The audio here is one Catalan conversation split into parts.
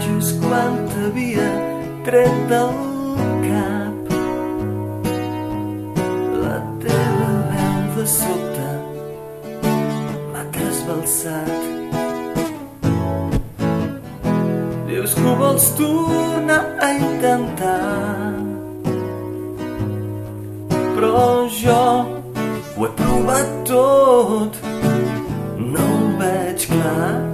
just quan t'havia tret del cap. La teva veu de sobte m'ha trasbalsat. Dius que ho vols tornar a intentar però jo ho he provat tot no ho veig clar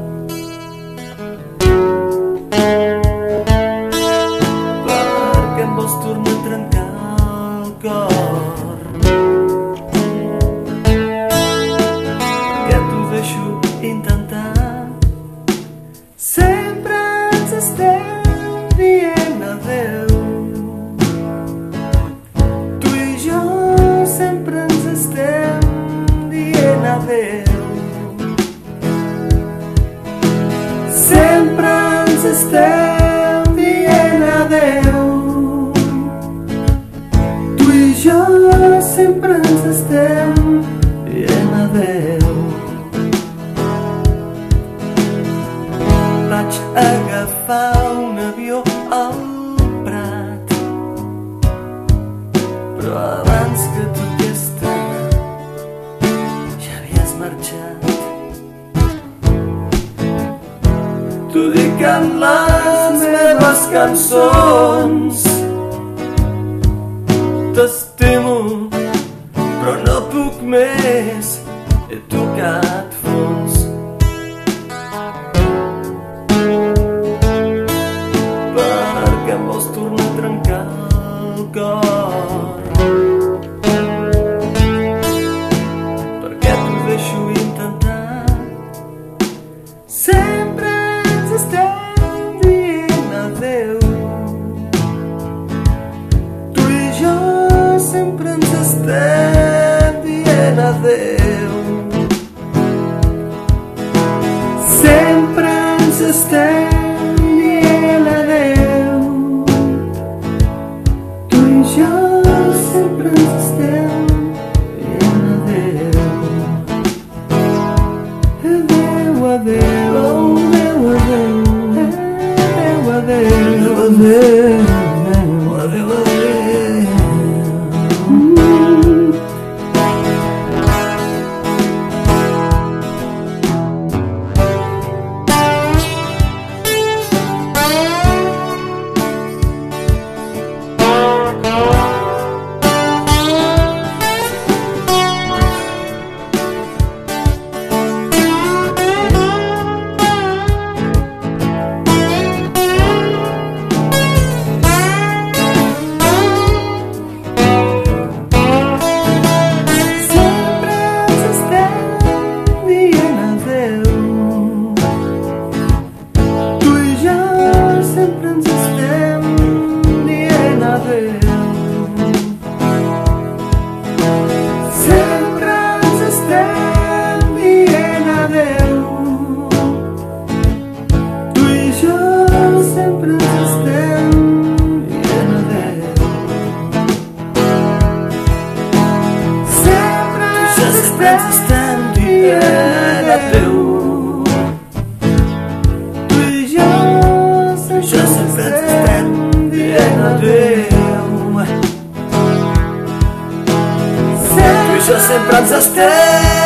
sempre ens estem dient adeu tu i jo sempre ens estem dient adeu t'ho dic en les meves cançons. T'estimo però no puc més. He tocat ben a Sempre antes Yo sempre desistei